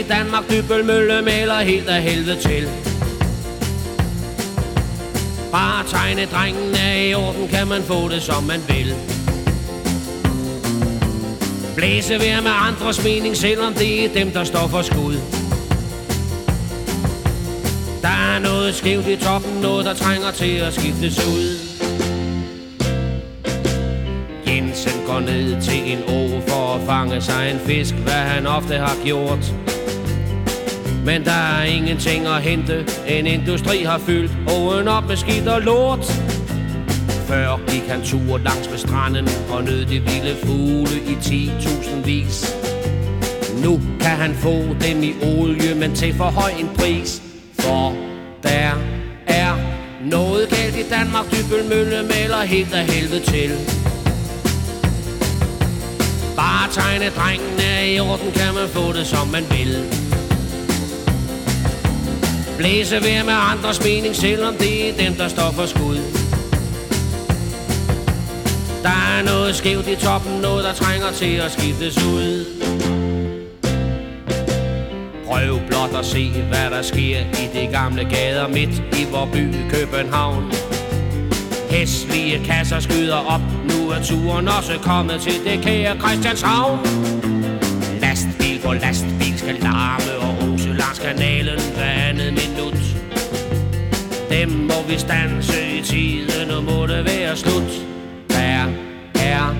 i Danmark, dybølmølle maler helt af helvede til. Bare tegne drengen er i orden, kan man få det som man vil. Blæse ved med andres mening, selvom det er dem, der står for skud. Der er noget skævt i toppen, noget der trænger til at skiftes ud. Jensen går ned til en å for at fange sig en fisk, hvad han ofte har gjort. Men der er ingenting at hente, en industri har fyldt åen op med skidt og lort. Før gik han tur langs med stranden og nød de vilde fugle i 10.000 vis. Nu kan han få dem i olie, men til for høj en pris. For der er noget galt i Danmark, Dybølmølle maler helt af helvede til. Bare tegne drengen er i orden, kan man få det som man vil. Blæse ved med andres mening, selvom det er dem, der står for skud. Der er noget skævt i toppen, noget der trænger til at skiftes ud. Prøv blot at se, hvad der sker i de gamle gader midt i vor by København. Hæslige kasser skyder op, nu er turen også kommet til det kære Christianshavn. Lastbil på lastbil skal larme og ose langs dem må vi stanse i tiden, og må det være slut. Der er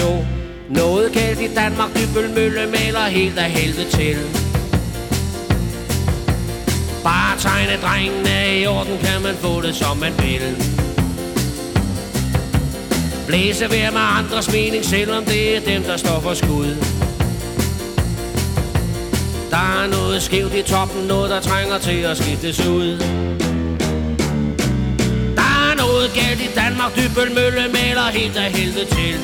jo noget galt i Danmark, Dybølmølle maler helt af helvede til. Bare tegne drengene i orden, kan man få det som man vil. Blæse ved med andres mening, selvom det er dem, der står for skud. Der er noget skævt i toppen, noget der trænger til at skiftes ud. Der er noget galt i Danmark, Dybølmølle maler helt af helvede til.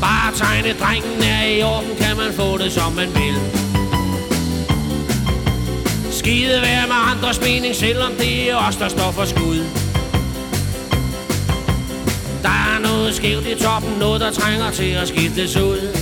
Bare tegne drengen er i orden, kan man få det som man vil. Skide være med andres mening, selvom det er os, der står for skud. Der er noget skævt i toppen, noget der trænger til at skiftes ud.